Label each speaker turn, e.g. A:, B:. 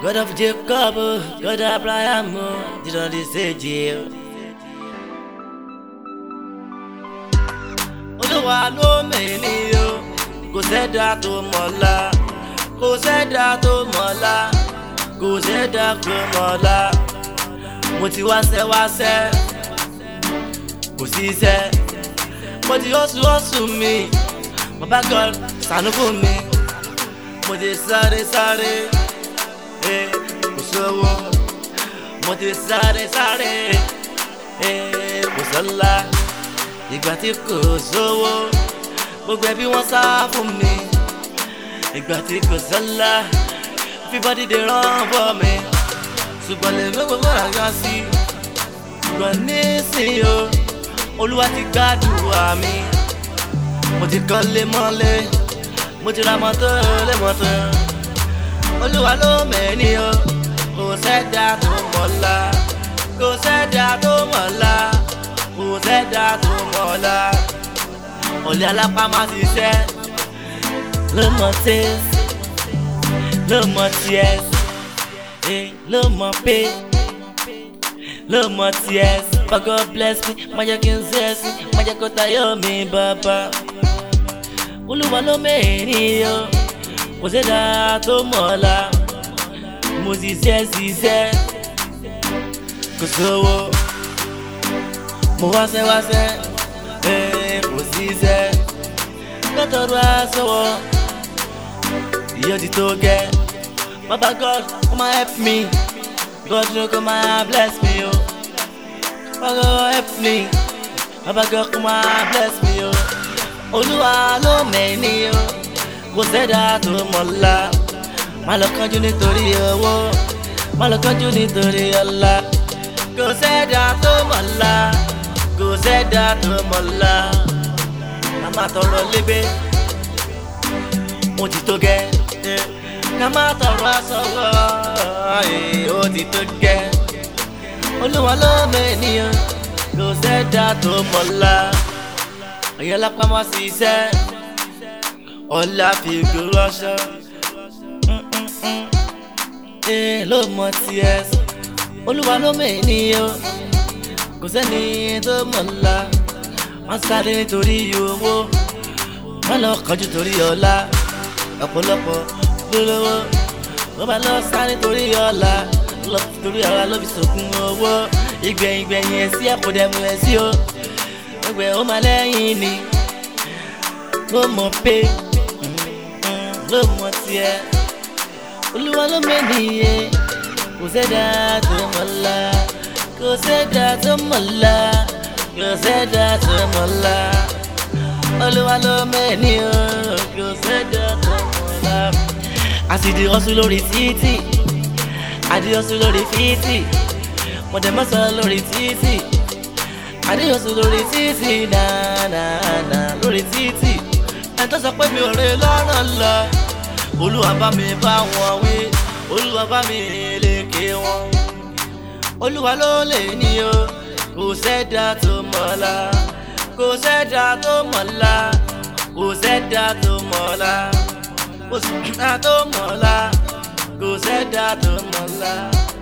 A: God of Jacob, God of Abraham, did all this age. Olúwa ló go o, that to Mola, go kò that to Mola, kò sẹ́dá tó mọ̀lá. Mo ti wáṣẹ́ wáṣẹ́, kò sí iṣẹ́. Mo ti oṣù oṣù mi, bàbá God ṣàánú fún mi. Mo ti sáré sáré eh, kò sówó mo ti sáré sáré eh, kò sọ́lá ìgbà tí kò sówó gbogbo ẹbí wọn sá fún mi ìgbà tí kò everybody dey run for me ṣùgbọ́n lè mú gbogbo àga sí ṣùgbọ́n nísìnyí o olúwa ti gbàdúrà mi mo ti kọ́lé mọ́lé mo ti ra mọ́tò lé mọ́tò olúwa ló mẹ́ni o kò sẹ́dá tó mọ̀lá kò sẹ́dá tó mọ̀lá kò sẹ́dá tó mọ̀lá ọ̀lẹ́ alápámá ti sẹ́ ló mọ̀ tẹ́ ló mọ̀ tiẹ̀ ló mọ̀ pé ló mọ̀ tiẹ̀ but God bless me má jẹ́ kí n ṣe é sí má jẹ́ kó tayọ̀ mi bàbá olúwa ló mẹ́rin o kò ṣẹ̀dá tó mọ̀ ọ́la mo ṣiṣẹ́ ṣiṣẹ́ kò sówó mo wáṣẹ́ wáṣẹ́ ee kò ṣiṣẹ́ lọ́tọ̀ọ̀rọ̀ aṣọ́wọ́ ìyó ti tó gẹ́ baba God come and help me God no come and bless me o oh. baba God help me baba God come and bless me o oh. olúwa ló mẹ́ni kò sẹ́dá tó mọ̀lá má lọ kánjú nítorí owó má lọ kánjú nítorí ọlá kò sẹ́dá tó mọ̀lá kò sẹ́dá tó mọ̀lá má má tọrọ lébé ó ti tó gẹ́ ká má tọrọ àsọwọ́ ó ti tó gẹ́ olúwa ló mẹ́niyàn kò sẹ́dá tó mọ̀lá ọ̀yẹ́ má ṣiṣẹ́ ọlá fi gbòòrọṣọ eh, ló mọ tiẹ olúwa ló mọ ènìyàn kò sẹ́ni tó mọ̀ ńlá wọ́n sáré nítorí owó wọ́n lọ kánjú torí ọlá ọ̀pọ̀lọpọ̀ lólówó wọ́n bá lọ sáré nítorí ọlá torí ọlá ló fi sòkun owó ìgbẹ̀yìn gbẹ̀yìn ẹ̀sí ẹ̀kọ́ dẹ̀mú ẹ̀sí o ẹgbẹ̀ ó máa lẹ́yìn ni ló mọ̀ pé ló mọ tiẹ̀ olúwa ló mẹ́niyẹ kò sẹ́dá tó mọ̀ la kò sẹ́dá tó mọ̀ la kò sẹ́dá tó mọ̀ la olúwa ló mẹ́ni o kò sẹ́dá tó mọ̀ la. àsìdí ọsùn lórí títì àdí ọsùn lórí fítì mọ̀tẹ́mọ́sán lórí títì àdí ọsùn lórí títì náà lórí títì ẹni tó sọ pé mi ò rè lọ́rùn lọ olúwa bá mi bá wọn wí olúwa bá mi lè ké wọn olúwa ló lè ní o kò sẹ́dá tó mọ̀la kò sẹ́dá tó mọ̀la kò sẹ́dá tó mọ̀la kò sẹ́dá tó mọ̀la kò sẹ́dá tó mọ̀la.